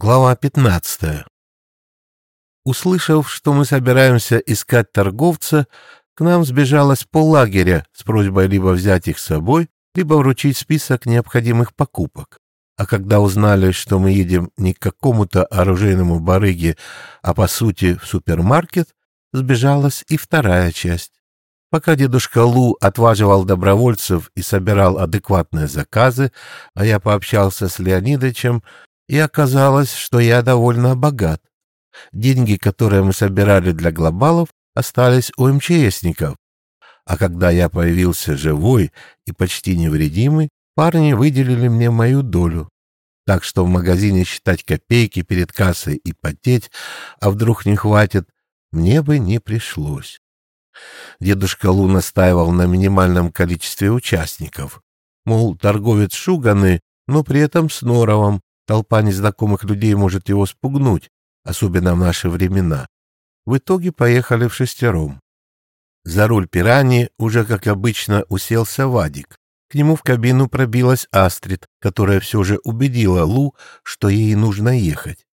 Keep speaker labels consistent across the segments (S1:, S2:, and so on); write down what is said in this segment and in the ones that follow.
S1: Глава 15. Услышав, что мы собираемся искать торговца, к нам сбежалось поллагеря с просьбой либо взять их с собой, либо вручить список необходимых покупок. А когда узнали, что мы едем не к какому-то оружейному барыге, а по сути в супермаркет, сбежалась и вторая часть. Пока дедушка Лу отваживал добровольцев и собирал адекватные заказы, а я пообщался с Леонидовичем, и оказалось, что я довольно богат. Деньги, которые мы собирали для глобалов, остались у МЧСников. А когда я появился живой и почти невредимый, парни выделили мне мою долю. Так что в магазине считать копейки перед кассой и потеть, а вдруг не хватит, мне бы не пришлось. Дедушка Лу настаивал на минимальном количестве участников. Мол, торговец шуганы, но при этом с норовом, Толпа незнакомых людей может его спугнуть, особенно в наши времена. В итоге поехали в шестером. За руль пирани уже, как обычно, уселся Вадик. К нему в кабину пробилась Астрид, которая все же убедила Лу, что ей нужно ехать.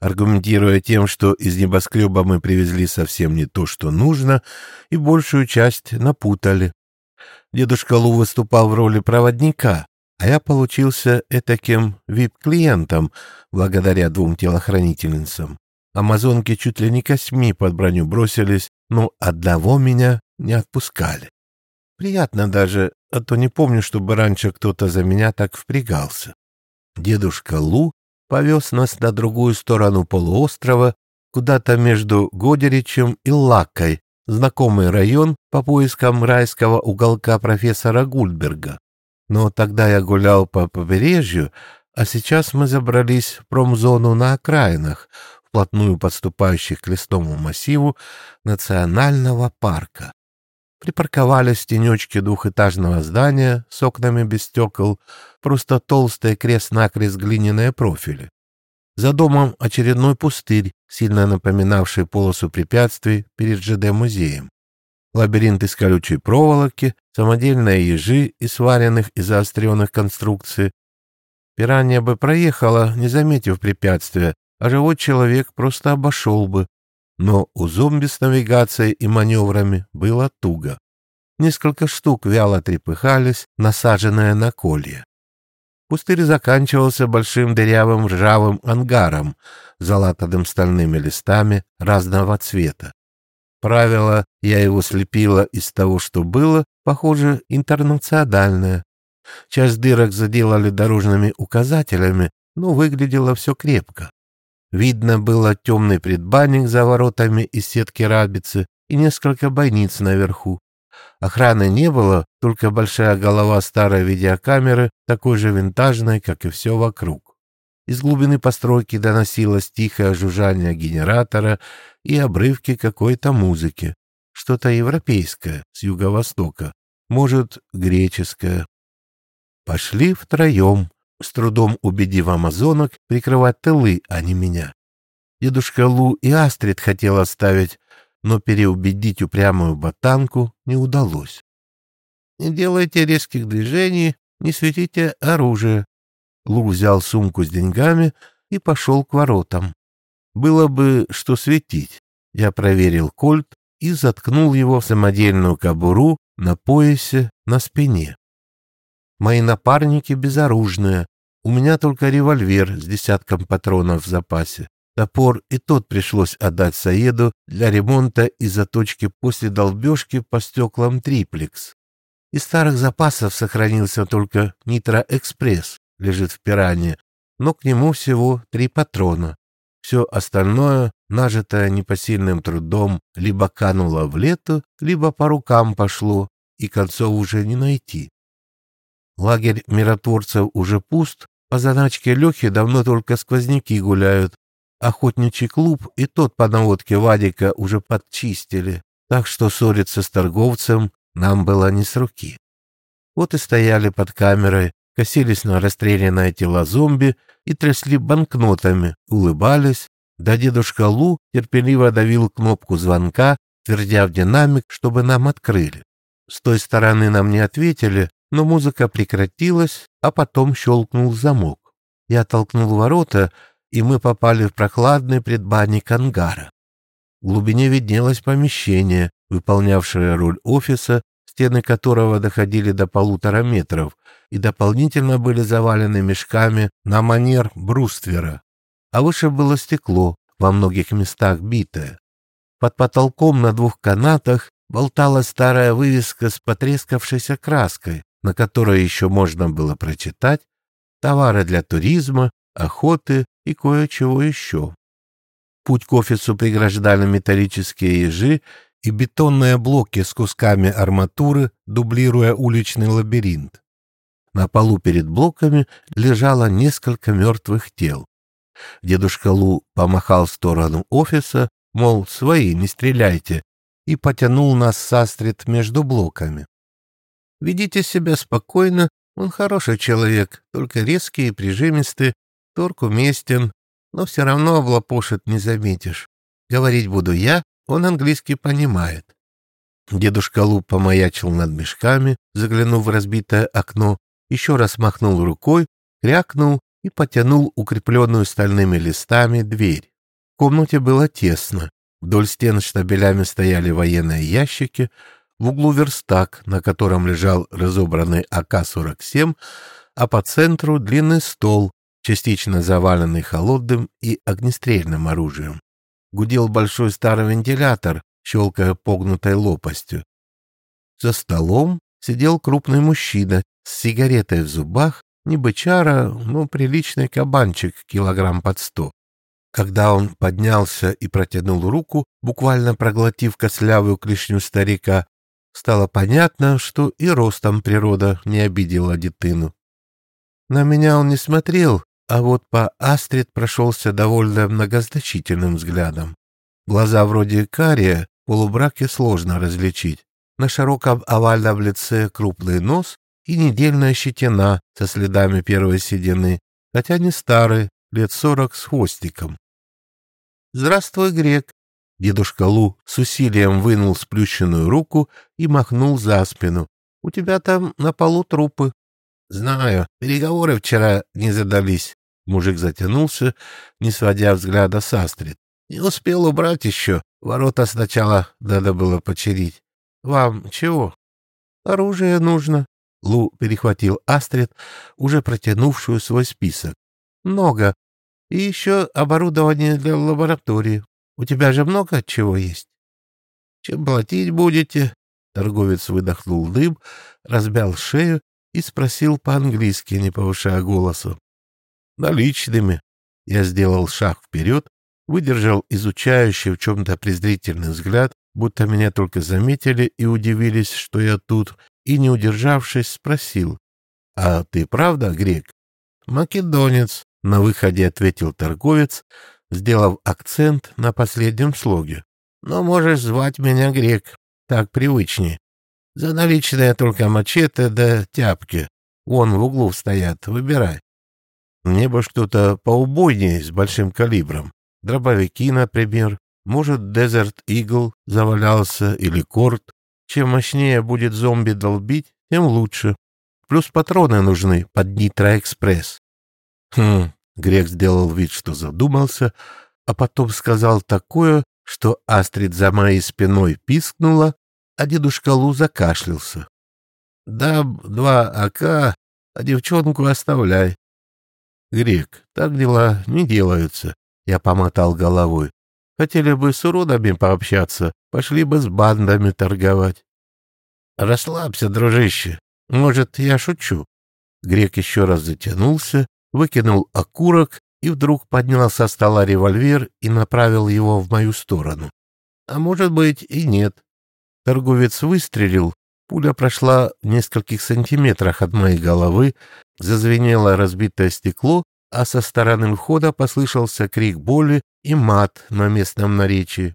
S1: Аргументируя тем, что из небоскреба мы привезли совсем не то, что нужно, и большую часть напутали. Дедушка Лу выступал в роли проводника, а я получился этаким вип-клиентом благодаря двум телохранительницам. Амазонки чуть ли не косьми под броню бросились, но одного меня не отпускали. Приятно даже, а то не помню, чтобы раньше кто-то за меня так впрягался. Дедушка Лу повез нас на другую сторону полуострова, куда-то между Годеричем и Лакой, знакомый район по поискам райского уголка профессора Гульберга. Но тогда я гулял по побережью, а сейчас мы забрались в промзону на окраинах, вплотную подступающих к лесному массиву национального парка. Припарковались в двухэтажного здания с окнами без стекол, просто толстые крест-накрест глиняные профили. За домом очередной пустырь, сильно напоминавший полосу препятствий перед ЖД-музеем лабиринт из колючей проволоки, самодельные ежи из сваренных и заостренных конструкций. Пиранья бы проехала, не заметив препятствия, а живой человек просто обошел бы. Но у зомби с навигацией и маневрами было туго. Несколько штук вяло трепыхались, насаженные на колья. Пустырь заканчивался большим дырявым ржавым ангаром, залатанным стальными листами разного цвета. Правило «я его слепила из того, что было» похоже интернациональное. Часть дырок заделали дорожными указателями, но выглядело все крепко. Видно было темный предбанник за воротами из сетки рабицы и несколько бойниц наверху. Охраны не было, только большая голова старой видеокамеры, такой же винтажной, как и все вокруг. Из глубины постройки доносилось тихое жужжание генератора и обрывки какой-то музыки. Что-то европейское, с юго-востока. Может, греческое. Пошли втроем, с трудом убедив амазонок прикрывать тылы, а не меня. Дедушка Лу и Астрид хотел оставить, но переубедить упрямую ботанку не удалось. «Не делайте резких движений, не светите оружие», Лу взял сумку с деньгами и пошел к воротам. Было бы что светить. Я проверил кольт и заткнул его в самодельную кобуру на поясе на спине. Мои напарники безоружные. У меня только револьвер с десятком патронов в запасе. Топор и тот пришлось отдать Саеду для ремонта и заточки после долбежки по стеклам триплекс. Из старых запасов сохранился только Нитроэкспресс, лежит в пиране, но к нему всего три патрона. Все остальное, нажитое непосильным трудом, либо кануло в лето, либо по рукам пошло, и концов уже не найти. Лагерь миротворцев уже пуст, по заначке Лехи давно только сквозняки гуляют. Охотничий клуб и тот по наводке Вадика уже подчистили, так что ссориться с торговцем нам было не с руки. Вот и стояли под камерой, косились на расстрелянное тело зомби и трясли банкнотами, улыбались, да дедушка Лу терпеливо давил кнопку звонка, твердя в динамик, чтобы нам открыли. С той стороны нам не ответили, но музыка прекратилась, а потом щелкнул замок. Я толкнул ворота и мы попали в прохладный предбанник ангара. В глубине виднелось помещение, выполнявшее роль офиса, стены которого доходили до полутора метров и дополнительно были завалены мешками на манер бруствера. А выше было стекло, во многих местах битое. Под потолком на двух канатах болталась старая вывеска с потрескавшейся краской, на которой еще можно было прочитать «Товары для туризма, охоты и кое-чего еще». Путь к офису преграждали металлические ежи и бетонные блоки с кусками арматуры, дублируя уличный лабиринт. На полу перед блоками лежало несколько мертвых тел. Дедушка Лу помахал в сторону офиса, мол, свои, не стреляйте, и потянул нас с Астрид между блоками. Ведите себя спокойно, он хороший человек, только резкий и прижимистый, торг уместен, но все равно облапошит не заметишь. Говорить буду я, он английский понимает. Дедушка Лу помаячил над мешками, заглянув в разбитое окно, еще раз махнул рукой, крякнул и потянул укрепленную стальными листами дверь. В комнате было тесно. Вдоль стен штабелями стояли военные ящики, в углу верстак, на котором лежал разобранный АК-47, а по центру длинный стол, частично заваленный холодным и огнестрельным оружием. Гудел большой старый вентилятор, щелкая погнутой лопастью. За столом сидел крупный мужчина с сигаретой в зубах, не бычара, но приличный кабанчик, килограмм под сто. Когда он поднялся и протянул руку, буквально проглотив кослявую клешню старика, стало понятно, что и ростом природа не обидела детину. На меня он не смотрел, а вот по Астрид прошелся довольно многозначительным взглядом. Глаза вроде кария, полубраке сложно различить. На широком овальном лице крупный нос и недельная щетина со следами первой седины, хотя не старый, лет сорок с хвостиком. «Здравствуй, грек!» Дедушка Лу с усилием вынул сплющенную руку и махнул за спину. «У тебя там на полу трупы». «Знаю, переговоры вчера не задались. Мужик затянулся, не сводя взгляда с Астрид. Не успел убрать еще. Ворота сначала надо было почерить. Вам чего? Оружие нужно. Лу перехватил Астрид, уже протянувшую свой список. Много. И еще оборудование для лаборатории. У тебя же много чего есть. Чем платить будете? Торговец выдохнул дым, разбял шею и спросил по-английски, не повышая голосу. Наличными. Я сделал шаг вперед, выдержал изучающий в чем-то презрительный взгляд, будто меня только заметили и удивились, что я тут, и, не удержавшись, спросил, «А ты правда грек?» «Македонец», — на выходе ответил торговец, сделав акцент на последнем слоге. «Но можешь звать меня грек, так привычнее. За наличные только мачете да тяпки. Вон в углу стоят, выбирай». Мне бы что-то поубойнее с большим калибром. Дробовики, например. Может, Desert Eagle завалялся или Корт. Чем мощнее будет зомби долбить, тем лучше. Плюс патроны нужны под Нитроэкспресс. Хм, Грек сделал вид, что задумался, а потом сказал такое, что Астрид за моей спиной пискнула, а дедушка Лу закашлялся. Да, два АК, а девчонку оставляй. Грек, так дела не делаются. Я помотал головой. Хотели бы с уродами пообщаться, пошли бы с бандами торговать. Расслабься, дружище. Может, я шучу. Грек еще раз затянулся, выкинул окурок и вдруг поднял со стола револьвер и направил его в мою сторону. А может быть и нет. Торговец выстрелил, пуля прошла в нескольких сантиметрах от моей головы, Зазвенело разбитое стекло, а со стороны входа послышался крик боли и мат на местном наречии.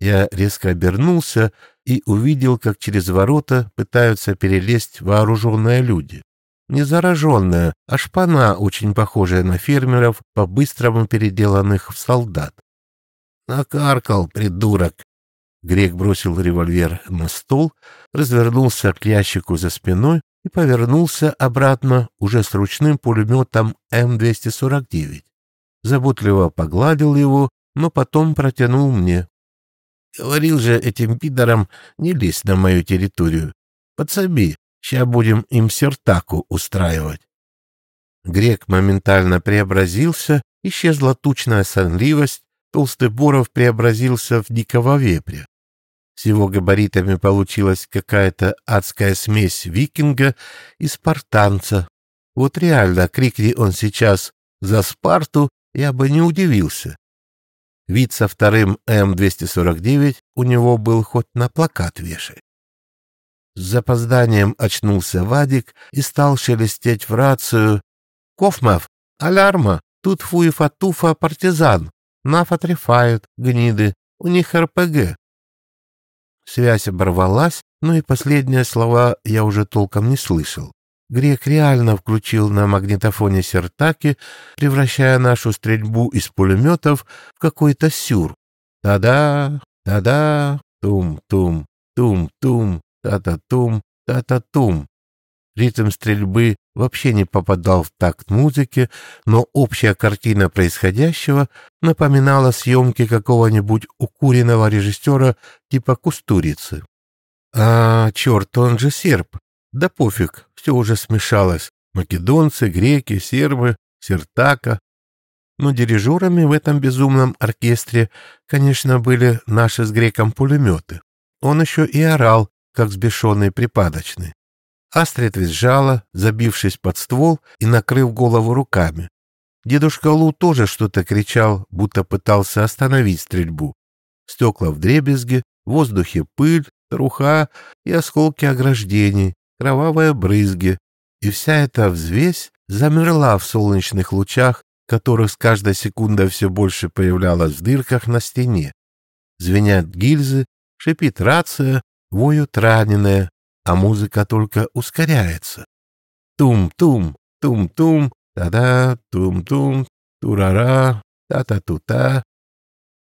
S1: Я резко обернулся и увидел, как через ворота пытаются перелезть вооруженные люди. Не зараженная, а шпана, очень похожая на фермеров, по-быстрому переделанных в солдат. «Накаркал, придурок!» Грек бросил револьвер на стол, развернулся к ящику за спиной и повернулся обратно уже с ручным пулеметом М-249. заботливо погладил его, но потом протянул мне. Говорил же этим пидорам не лезть на мою территорию. Подсоби, ща будем им сертаку устраивать. Грек моментально преобразился, исчезла тучная сонливость, толстый Боров преобразился в дикого вепря. С его габаритами получилась какая-то адская смесь викинга и спартанца. Вот реально, крикни он сейчас «За Спарту!» я бы не удивился. Вид со вторым М-249 у него был хоть на плакат вешай. С запозданием очнулся Вадик и стал шелестеть в рацию. «Кофмав! Алярма! Тут фуефа-туфа партизан! Наф отрефают, гниды! У них РПГ!» Связь оборвалась, но и последние слова я уже толком не слышал. Грек реально включил на магнитофоне сертаки, превращая нашу стрельбу из пулеметов в какой-то сюр. Та-да, та-да, тум-тум, тум-тум, та-та-тум, та-та-тум. Ритм стрельбы вообще не попадал в такт музыки, но общая картина происходящего напоминала съемки какого-нибудь укуренного режиссера типа Кустурицы. А, черт, он же серб. Да пофиг, все уже смешалось. Македонцы, греки, сербы, сертака. Но дирижерами в этом безумном оркестре, конечно, были наши с греком пулеметы. Он еще и орал, как сбешенный припадочный. Астрид визжала, забившись под ствол и накрыв голову руками. Дедушка Лу тоже что-то кричал, будто пытался остановить стрельбу. Стекла в дребезге, в воздухе пыль, труха и осколки ограждений, кровавые брызги, и вся эта взвесь замерла в солнечных лучах, которых с каждой секундой все больше появлялось в дырках на стене. Звенят гильзы, шипит рация, воют раненые, а музыка только ускоряется. Тум-тум, тум-тум, та-да, тум-тум, турара, та-та-ту-та.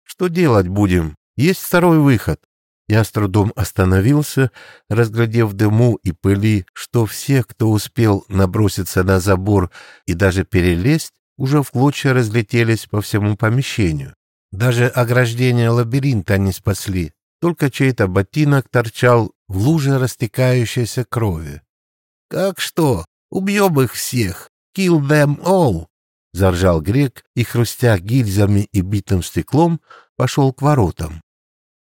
S1: Что делать будем? Есть второй выход. Я с трудом остановился, разглядев дыму и пыли, что все, кто успел наброситься на забор и даже перелезть, уже в клочья разлетелись по всему помещению. Даже ограждение лабиринта не спасли, только чей-то ботинок торчал в луже растекающейся крови. — Как что? Убьем их всех! Kill them all! — заржал грек и, хрустя гильзами и битым стеклом, пошел к воротам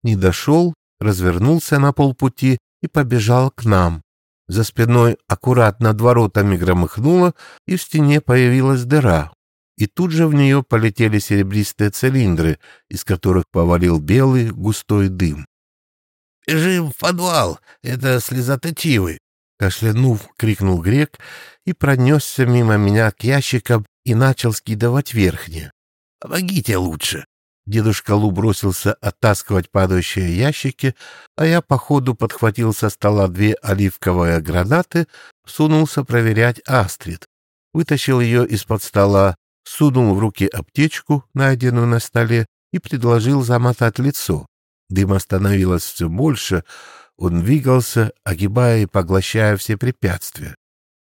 S1: не дошел, развернулся на полпути и побежал к нам. За спиной аккуратно над воротами громыхнуло, и в стене появилась дыра. И тут же в нее полетели серебристые цилиндры, из которых повалил белый густой дым. «Бежим в подвал! Это слезоточивый!» Кашлянув, крикнул грек и пронесся мимо меня к ящикам и начал скидывать верхние. «Помогите лучше!» Дедушка Лу бросился оттаскивать падающие ящики, а я по ходу подхватил со стола две оливковые гранаты, сунулся проверять Астрид. Вытащил ее из-под стола, сунул в руки аптечку, найденную на столе, и предложил замотать лицо. Дыма становилось все больше, он двигался, огибая и поглощая все препятствия.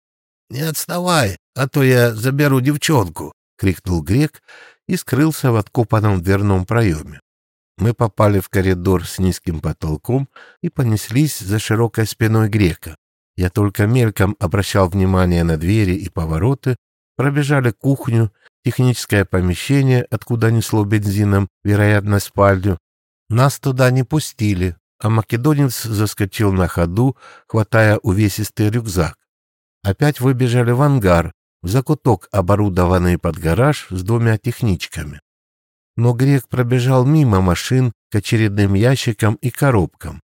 S1: — Не отставай, а то я заберу девчонку! — крикнул грек и скрылся в откопанном дверном проеме. Мы попали в коридор с низким потолком и понеслись за широкой спиной грека. Я только мельком обращал внимание на двери и повороты, пробежали кухню, техническое помещение, откуда несло бензином, вероятно, спальню. Нас туда не пустили, а македонец заскочил на ходу, хватая увесистый рюкзак. Опять выбежали в ангар, в закуток, оборудованный под гараж с двумя техничками. Но грек пробежал мимо машин к очередным ящикам и коробкам.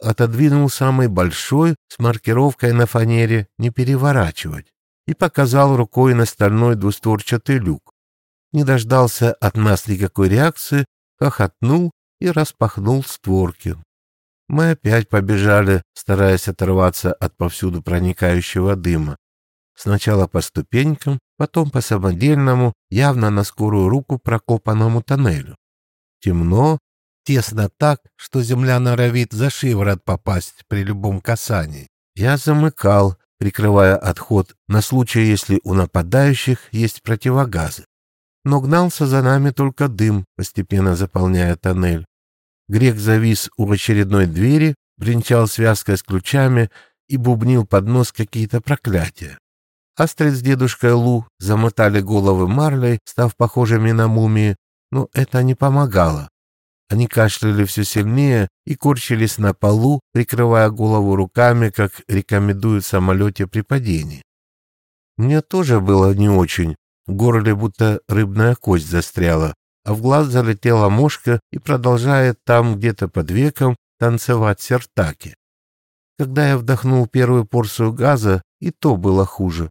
S1: Отодвинул самый большой с маркировкой на фанере «Не переворачивать» и показал рукой на стальной двустворчатый люк. Не дождался от нас никакой реакции, хохотнул и распахнул створки. Мы опять побежали, стараясь оторваться от повсюду проникающего дыма. Сначала по ступенькам, потом по самодельному, явно на скорую руку прокопанному тоннелю. Темно, тесно так, что земля норовит за шиворот попасть при любом касании. Я замыкал, прикрывая отход на случай, если у нападающих есть противогазы. но гнался за нами только дым, постепенно заполняя тоннель. Грек завис у очередной двери, бренчал связкой с ключами и бубнил под нос какие-то проклятия. Астрид с дедушкой Лу замотали головы марлей, став похожими на мумии, но это не помогало. Они кашляли все сильнее и корчились на полу, прикрывая голову руками, как рекомендуют в самолете при падении. Мне тоже было не очень. В горле будто рыбная кость застряла, а в глаз залетела мушка и продолжает там где-то под веком танцевать сертаки. Когда я вдохнул первую порцию газа, и то было хуже.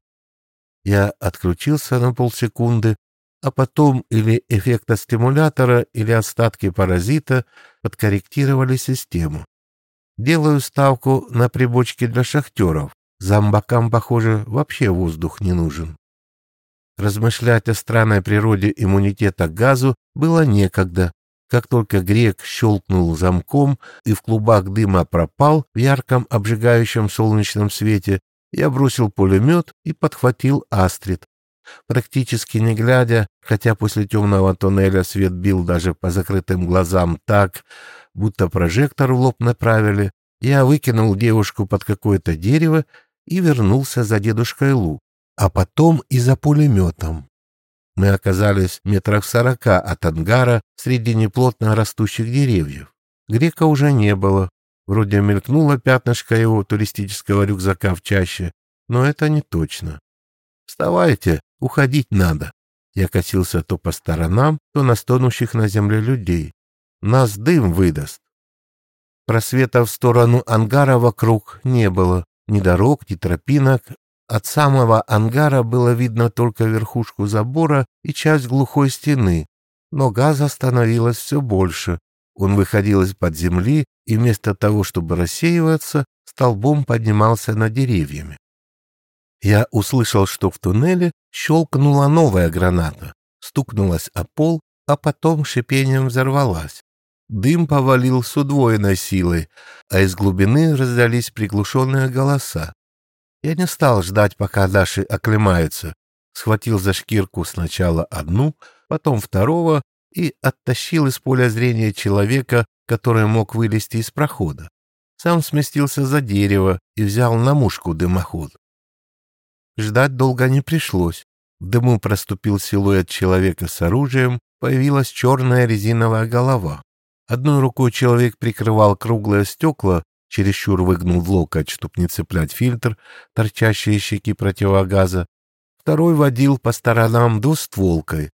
S1: Я отключился на полсекунды, а потом или эффекта стимулятора, или остатки паразита подкорректировали систему. Делаю ставку на прибочки для шахтеров. Зомбакам, похоже, вообще воздух не нужен. Размышлять о странной природе иммунитета к газу было некогда. Как только грек щелкнул замком и в клубах дыма пропал в ярком обжигающем солнечном свете, я бросил пулемет и подхватил Астрид. Практически не глядя, хотя после темного туннеля свет бил даже по закрытым глазам так, будто прожектор в лоб направили, я выкинул девушку под какое-то дерево и вернулся за дедушкой Лу, а потом и за пулеметом. Мы оказались метрах сорока от ангара среди неплотно растущих деревьев. Грека уже не было. Вроде мелькнуло пятнышко его туристического рюкзака в чаще, но это не точно. «Вставайте, уходить надо». Я косился то по сторонам, то на стонущих на земле людей. Нас дым выдаст. Просвета в сторону ангара вокруг не было. Ни дорог, ни тропинок. От самого ангара было видно только верхушку забора и часть глухой стены. Но газа становилось все больше. Он выходил из-под земли и вместо того, чтобы рассеиваться, столбом поднимался над деревьями. Я услышал, что в туннеле щелкнула новая граната, стукнулась о пол, а потом шипением взорвалась. Дым повалил с удвоенной силой, а из глубины раздались приглушенные голоса. Я не стал ждать, пока наши оклемаются. Схватил за шкирку сначала одну, потом второго и оттащил из поля зрения человека, который мог вылезти из прохода. Сам сместился за дерево и взял на мушку дымоход. Ждать долго не пришлось. В дыму проступил силуэт человека с оружием, появилась черная резиновая голова. Одной рукой человек прикрывал круглое стекла, чересчур выгнул локоть, чтоб не цеплять фильтр, торчащие щеки противогаза. Второй водил по сторонам двустволкой.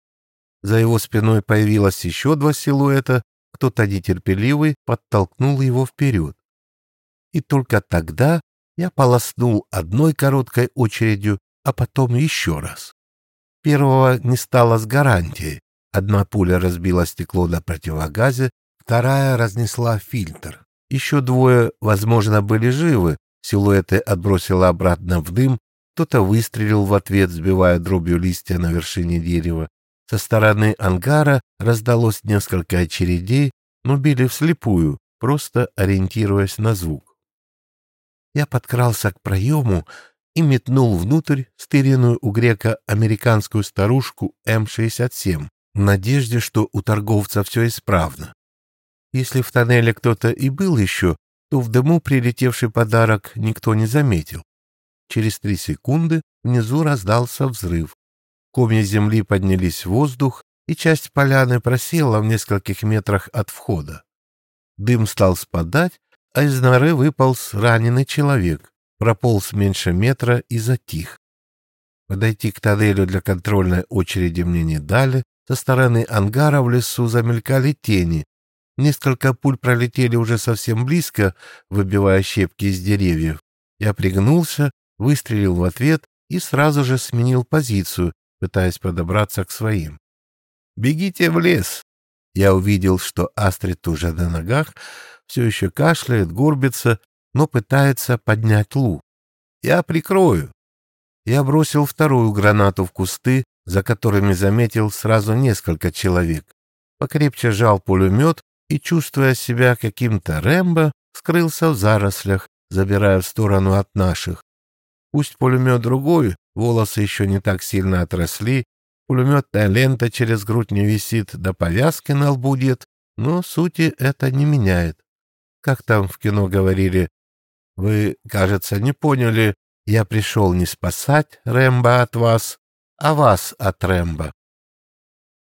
S1: За его спиной появилось еще два силуэта, кто-то нетерпеливый подтолкнул его вперед. И только тогда я полоснул одной короткой очередью, а потом еще раз. Первого не стало с гарантией. Одна пуля разбила стекло на противогазе, Вторая разнесла фильтр. Еще двое, возможно, были живы. Силуэты отбросило обратно в дым. Кто-то выстрелил в ответ, сбивая дробью листья на вершине дерева. Со стороны ангара раздалось несколько очередей, но били вслепую, просто ориентируясь на звук. Я подкрался к проему и метнул внутрь стыренную у грека американскую старушку М-67 в надежде, что у торговца все исправно. Если в тоннеле кто-то и был еще, то в дыму прилетевший подарок никто не заметил. Через три секунды внизу раздался взрыв. Комья земли поднялись в воздух, и часть поляны просела в нескольких метрах от входа. Дым стал спадать, а из норы выполз раненый человек, прополз меньше метра и затих. Подойти к тоннелю для контрольной очереди мне не дали, со стороны ангара в лесу замелькали тени, Несколько пуль пролетели уже совсем близко, выбивая щепки из деревьев. Я пригнулся, выстрелил в ответ и сразу же сменил позицию, пытаясь подобраться к своим. «Бегите в лес!» Я увидел, что Астрид уже на ногах, все еще кашляет, горбится, но пытается поднять Лу. «Я прикрою!» Я бросил вторую гранату в кусты, за которыми заметил сразу несколько человек. Покрепче жал пулемет и, чувствуя себя каким-то Рэмбо, скрылся в зарослях, забирая в сторону от наших. Пусть пулемет другой, волосы еще не так сильно отросли, пулеметная лента через грудь не висит, да повязки на лбу нет, но сути это не меняет. Как там в кино говорили, вы, кажется, не поняли, я пришел не спасать Рэмбо от вас, а вас от Рэмбо.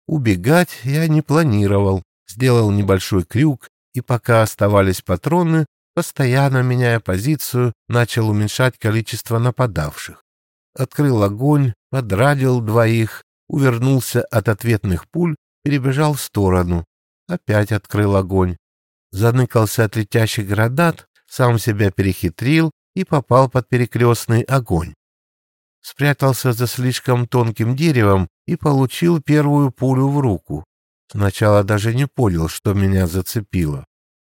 S1: Убегать я не планировал, сделал небольшой крюк, и пока оставались патроны, постоянно меняя позицию, начал уменьшать количество нападавших. Открыл огонь, подрадил двоих, увернулся от ответных пуль, перебежал в сторону. Опять открыл огонь. Заныкался от летящих гранат, сам себя перехитрил и попал под перекрестный огонь. Спрятался за слишком тонким деревом и получил первую пулю в руку. Сначала даже не понял, что меня зацепило.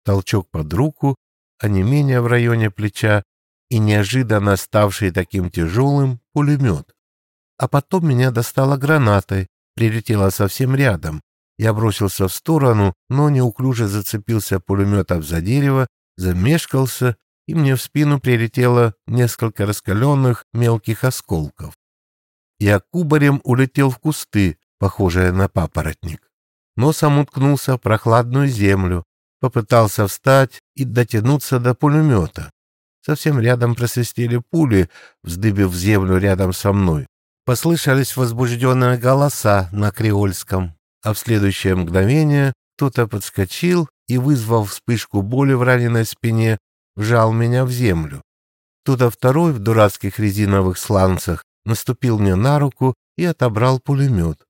S1: Толчок под руку, а не менее в районе плеча и неожиданно ставший таким тяжелым пулемет. А потом меня достала гранатой, прилетела совсем рядом. Я бросился в сторону, но неуклюже зацепился пулеметом за дерево, замешкался, и мне в спину прилетело несколько раскаленных мелких осколков. Я кубарем улетел в кусты, похожие на папоротник. Носом уткнулся в прохладную землю, попытался встать и дотянуться до пулемета. Совсем рядом просвистели пули, вздыбив землю рядом со мной. Послышались возбужденные голоса на креольском, а в следующее мгновение кто-то подскочил и, вызвав вспышку боли в раненой спине, вжал меня в землю. Кто-то второй в дурацких резиновых сланцах наступил мне на руку и отобрал пулемет.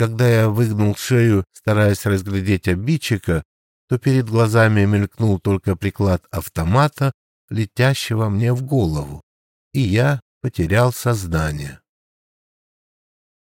S1: Когда я выгнул шею, стараясь разглядеть обидчика, то перед глазами мелькнул только приклад автомата, летящего мне в голову, и я потерял сознание.